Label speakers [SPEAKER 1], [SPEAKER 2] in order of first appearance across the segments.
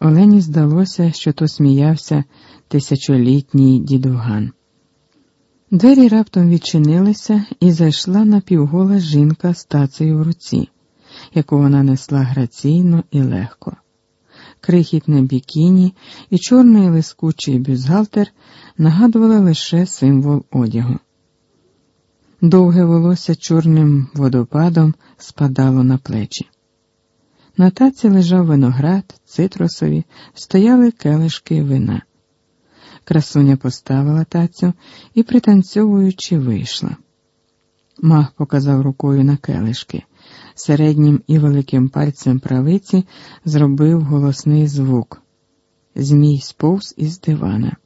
[SPEAKER 1] Олені здалося, що то сміявся тисячолітній дідуган. Двері раптом відчинилися і зайшла напівгола жінка з тацею в руці, яку вона несла граційно і легко. Крихітне бікіні і чорний лискучий бюзгалтер нагадували лише символ одягу. Довге волосся чорним водопадом спадало на плечі. На таці лежав виноград, цитрусові, стояли келишки вина. Красуня поставила тацю і, пританцьовуючи, вийшла. Мах показав рукою на келишки. Середнім і великим пальцем правиці зробив голосний звук. Змій сповз із дивана.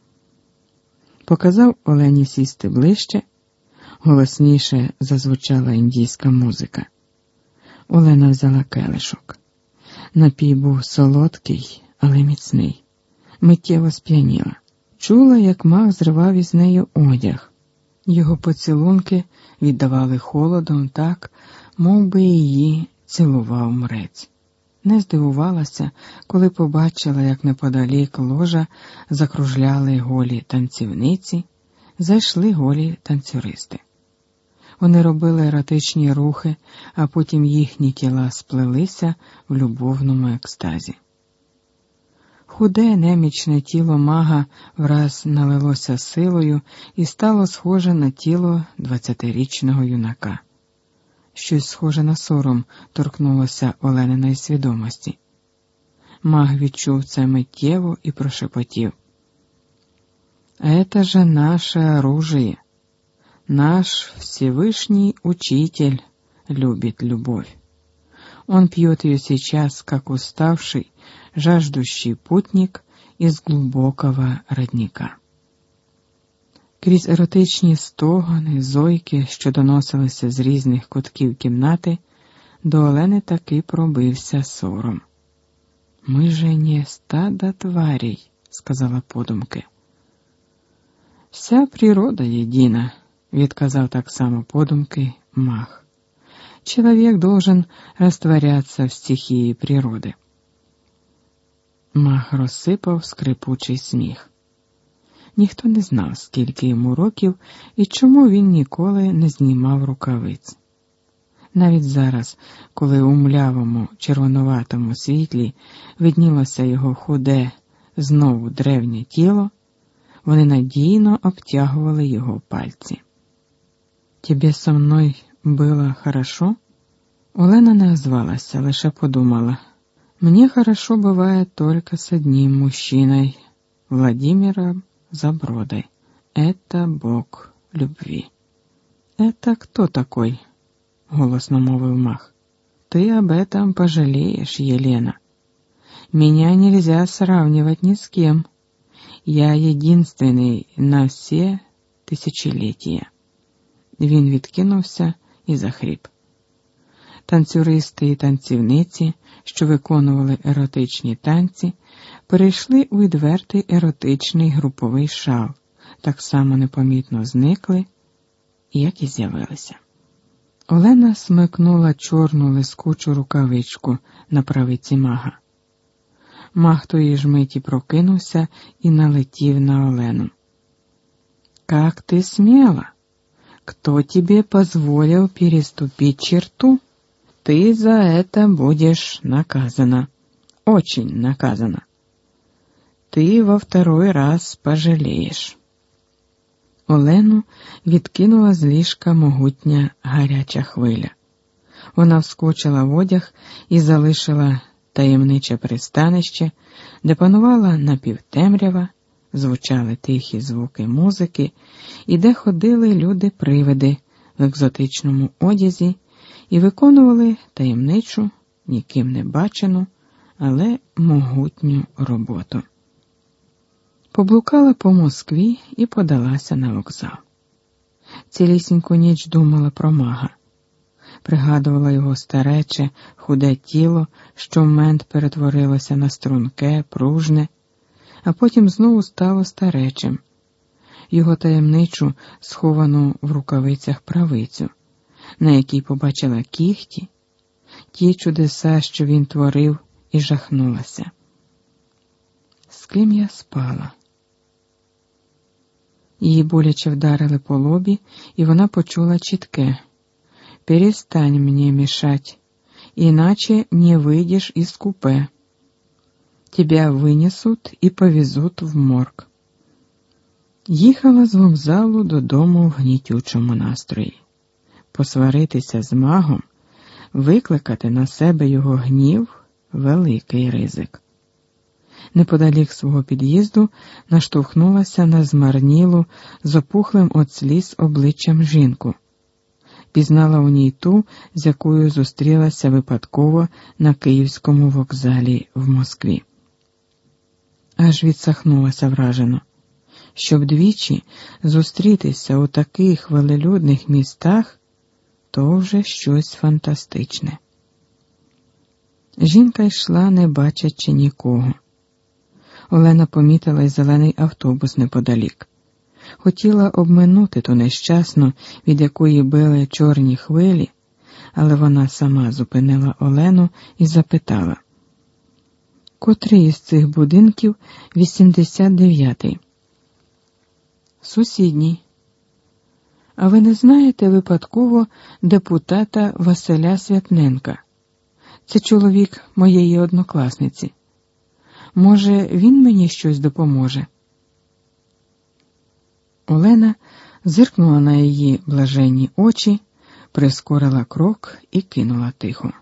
[SPEAKER 1] Показав Олені сісти ближче, голосніше зазвучала індійська музика. Олена взяла келишок. Напій був солодкий, але міцний. Миттєво сп'яніла. Чула, як мах зривав із нею одяг. Його поцілунки віддавали холодом так, мов би її цілував мрець. Не здивувалася, коли побачила, як неподалік ложа закружляли голі танцівниці, зайшли голі танцюристи. Вони робили еротичні рухи, а потім їхні тіла сплелися в любовному екстазі. Худе немічне тіло мага враз налилося силою і стало схоже на тіло двадцятирічного юнака. Щось схоже на сором торкнулося Олениної свідомості. Маг відчув це миттєво і прошепотів. Это же наше оружие. Наш Всевышний Учитель любит любовь. Он пьет ее сейчас, как уставший, жаждущий путник из глубокого родника. Крізь еротичні стогони, зойки, що доносилися з різних кутків кімнати, до Олени таки пробився сором. Ми же не стада тварей, сказала подумки. Вся природа єдина відказав так само подумки Мах. Человек должен растворяться в стихії природи. Мах розсипав скрипучий сміх. Ніхто не знав, скільки йому років і чому він ніколи не знімав рукавиць. Навіть зараз, коли у млявому червонуватому світлі виднілося його худе, знову древнє тіло, вони надійно обтягували його пальці. Тебе со мною було хорошо? Олена не озвалася, лише подумала. Мне хорошо бывает только с одним мужчиной, Владимиром Забродой. Это Бог любви. Это кто такой? Голосно мовил Мах. Ты об этом пожалеешь, Елена. Меня нельзя сравнивать ни с кем. Я единственный на все тысячелетия. Він відкинувся і захріп. Танцюристи і танцівниці, що виконували еротичні танці, перейшли у відвертий еротичний груповий шал, так само непомітно зникли, як і з'явилися. Олена смикнула чорну лискучу рукавичку на правиці мага. Маг тої ж миті прокинувся і налетів на Олену. Как ти сміла? Кто тебе позволил переступить черту? Ты за это будешь наказана. Очень наказана. Ти во второй раз пожалієш. Олену відкинула з ліжка могутня гаряча хвиля. Вона вскочила в одяг і залишила таємниче пристанище, де панувала напівтемрява звучали тихі звуки музики, і де ходили люди-привиди в екзотичному одязі і виконували таємничу, ніким не бачену, але могутню роботу. Поблукала по Москві і подалася на вокзал. Цілісіньку ніч думала про мага, пригадувала його старече, худе тіло, що в мент перетворилося на струнке, пружне а потім знову стало старечим, його таємничу, сховану в рукавицях правицю, на якій побачила кіхті, ті чудеса, що він творив, і жахнулася. Ским'я спала. Її боляче вдарили по лобі, і вона почула чітке Перестань мені мішать, іначе не вийдеш із купе. Тебя винесуть і повезуть в морг. Їхала з вокзалу додому в гнітючому настрої. Посваритися з магом, викликати на себе його гнів великий ризик неподалік свого під'їзду наштовхнулася на змарнілу, з опухлим от сліз обличчям жінку. Пізнала у ній ту, з якою зустрілася випадково на київському вокзалі в Москві. Аж відсахнулася вражено, щоб двічі зустрітися у таких велелюдних містах, то вже щось фантастичне. Жінка йшла, не бачачи нікого. Олена помітила й зелений автобус неподалік. Хотіла обминути ту нещасну, від якої били чорні хвилі, але вона сама зупинила Олену і запитала, котрий із цих будинків 89-й? Сусідній. А ви не знаєте випадково депутата Василя Святненка? Це чоловік моєї однокласниці. Може, він мені щось допоможе? Олена зиркнула на її блаженні очі, прискорила крок і кинула тихо.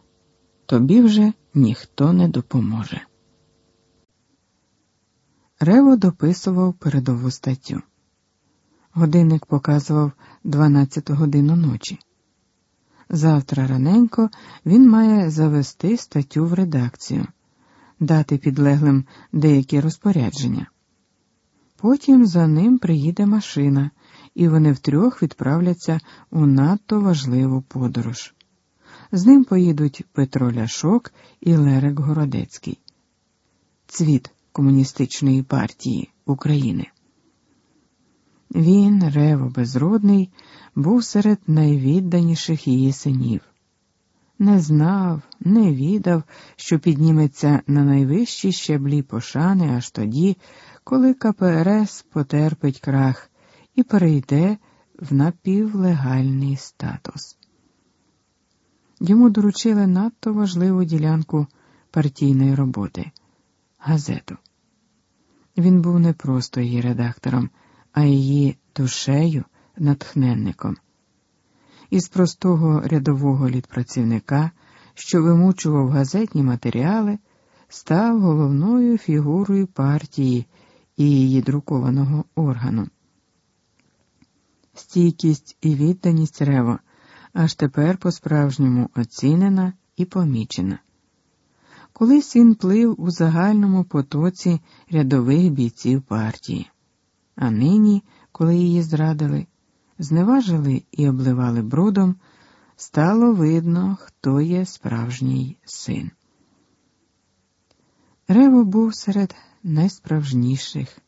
[SPEAKER 1] Тобі вже ніхто не допоможе. Рево дописував передову статтю. Годинник показував 12 годину ночі. Завтра раненько він має завести статтю в редакцію дати підлеглим деякі розпорядження. Потім за ним приїде машина, і вони втрьох відправляться у надто важливу подорож. З ним поїдуть Петро Ляшок і Лерик Городецький, цвіт комуністичної партії України. Він, Рево Безродний, був серед найвідданіших її синів не знав, не відав, що підніметься на найвищі щеблі пошани аж тоді, коли КПРС потерпить крах і перейде в напівлегальний статус. Йому доручили надто важливу ділянку партійної роботи газету. Він був не просто її редактором, а її душею, натхненником із простого рядового літпрацівника, що вимучував газетні матеріали, став головною фігурою партії і її друкованого органу. Стійкість і відданість Рево аж тепер по-справжньому оцінена і помічена. Колись він плив у загальному потоці рядових бійців партії, а нині, коли її зрадили, зневажили і обливали брудом, стало видно, хто є справжній син. Рево був серед найсправжніших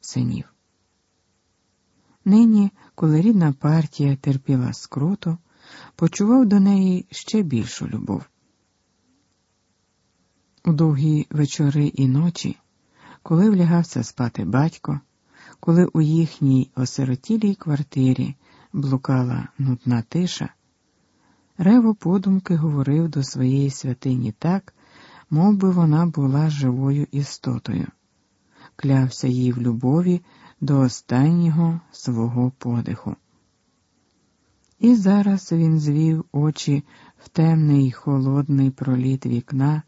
[SPEAKER 1] синів. Нині, коли рідна партія терпіла скруту, почував до неї ще більшу любов. У довгі вечори і ночі, коли влягався спати батько, коли у їхній осиротілій квартирі блукала нудна тиша, Рево подумки говорив до своєї святині так, мов би вона була живою істотою, клявся їй в любові до останнього свого подиху. І зараз він звів очі в темний холодний проліт вікна,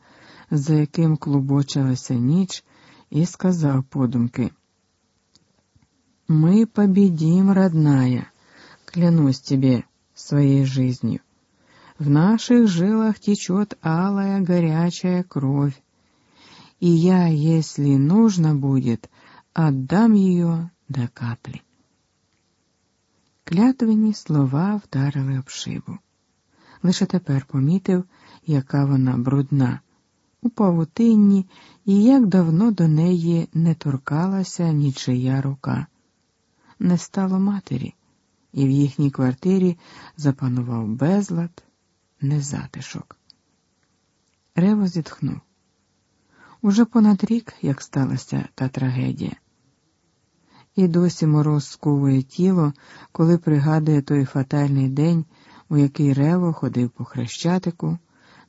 [SPEAKER 1] за яким клубочилася ніч, і сказав подумки. Мы победим, родная, клянусь тебе своей жизнью. В наших жилах течет алая горячая кровь, и я, если нужно будет, отдам ее до капли. Клятвені слова вдарили об шибу. Лише тепер помітив, яка вона брудна, у павутинні і як давно до неї не торкалася нічия рука не стало матері, і в їхній квартирі запанував безлад, незатишок. Рево зітхнув. Уже понад рік, як сталася та трагедія. І досі мороз сковує тіло, коли пригадує той фатальний день, у який Рево ходив по хрещатику,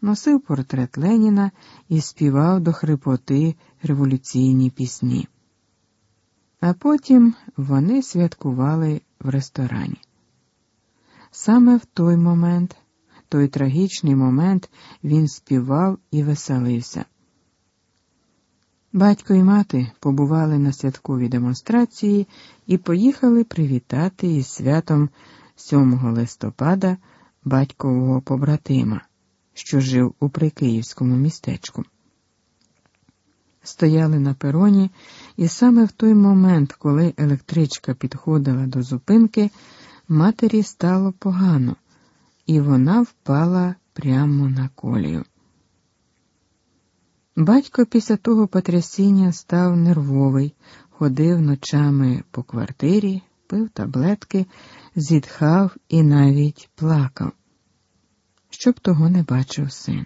[SPEAKER 1] носив портрет Леніна і співав до хрипоти революційні пісні. А потім вони святкували в ресторані. Саме в той момент, той трагічний момент, він співав і веселився. Батько і мати побували на святковій демонстрації і поїхали привітати із святом 7 листопада батькового побратима, що жив у прикиївському містечку. Стояли на пероні, і саме в той момент, коли електричка підходила до зупинки, матері стало погано, і вона впала прямо на колію. Батько після того потрясіння став нервовий, ходив ночами по квартирі, пив таблетки, зітхав і навіть плакав, щоб того не бачив син.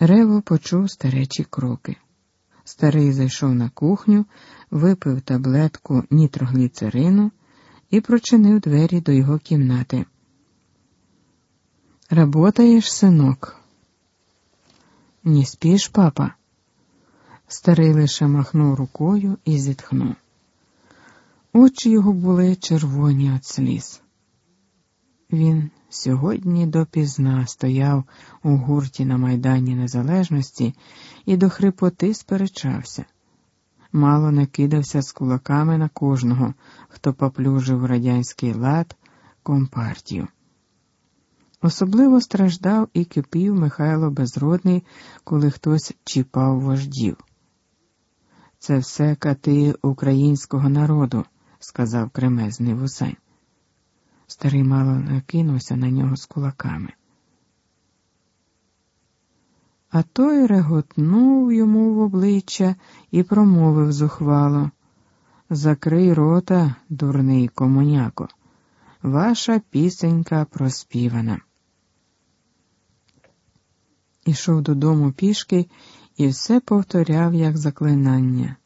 [SPEAKER 1] Рево почув старечі кроки. Старий зайшов на кухню, випив таблетку нітрогліцерину і прочинив двері до його кімнати. Работаєш, синок? Не спіш, папа? Старий лише махнув рукою і зітхнув. Очі його були червоні від сліз. Він сьогодні допізна стояв у гурті на Майдані Незалежності і до хрипоти сперечався. Мало не кидався з кулаками на кожного, хто поплюжив радянський лад компартію. Особливо страждав і кипів Михайло Безродний, коли хтось чіпав вождів. Це все кати українського народу, сказав кремезний вусень. Старий мало накинувся на нього з кулаками. А той реготнув йому в обличчя і промовив зухвало Закрий рота, дурний комуняко, ваша пісенька проспівана. Ішов додому пішки і все повторяв, як заклинання.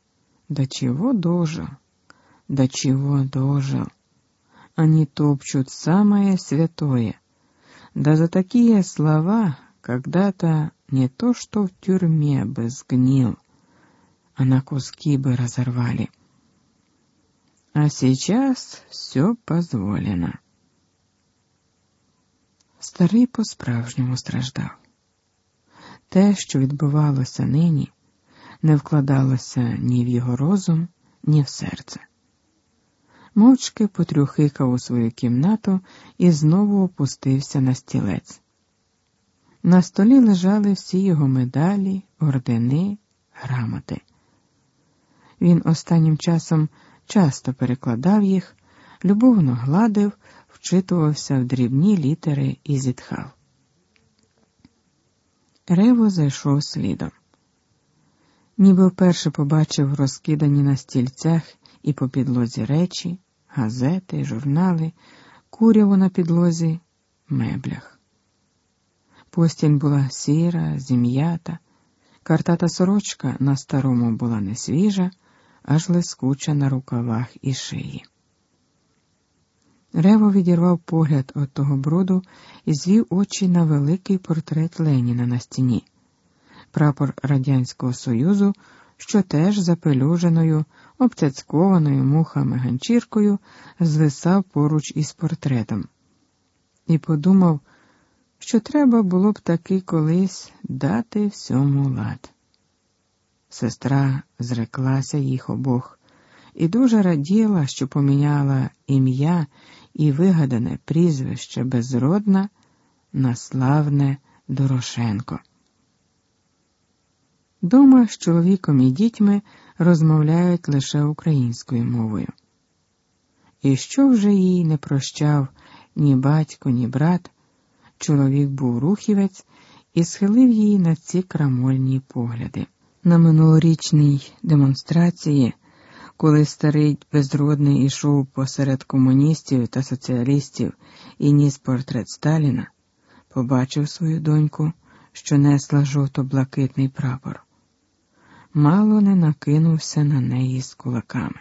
[SPEAKER 1] Да чего дожил, да чего дожил. Они топчут самое святое. Да за такие слова когда-то не то что в тюрьме бы сгнил, а на куски бы разорвали. А сейчас все позволено. Старий по-справжньому страждав. Те, що відбувалося нині, не вкладалося ні в його розум, ні в серце. Мовчки потрюхикав у свою кімнату і знову опустився на стілець. На столі лежали всі його медалі, ордени, грамоти. Він останнім часом часто перекладав їх, любовно гладив, вчитувався в дрібні літери і зітхав. Рево зайшов слідом. Ніби вперше побачив розкидані на стільцях і по підлозі речі, газети, журнали, куряву на підлозі, меблях. Постіль була сіра, зім'ята, картата сорочка на старому була не свіжа, аж лискуча на рукавах і шиї. Рево відірвав погляд від того броду і звів очі на великий портрет Леніна на стіні, прапор Радянського Союзу, що теж запелюженою, обцяцькованою мухами ганчіркою звисав поруч із портретом, і подумав, що треба було б таки колись дати всьому лад. Сестра зреклася їх обох і дуже раділа, що поміняла ім'я і вигадане прізвище безродна на славне Дорошенко. Дома з чоловіком і дітьми розмовляють лише українською мовою. І що вже їй не прощав ні батько, ні брат, чоловік був рухівець і схилив її на ці крамольні погляди. На минулорічній демонстрації коли старий безродний ішов посеред комуністів та соціалістів і ніс портрет Сталіна, побачив свою доньку, що несла жовто-блакитний прапор. Мало не накинувся на неї з кулаками.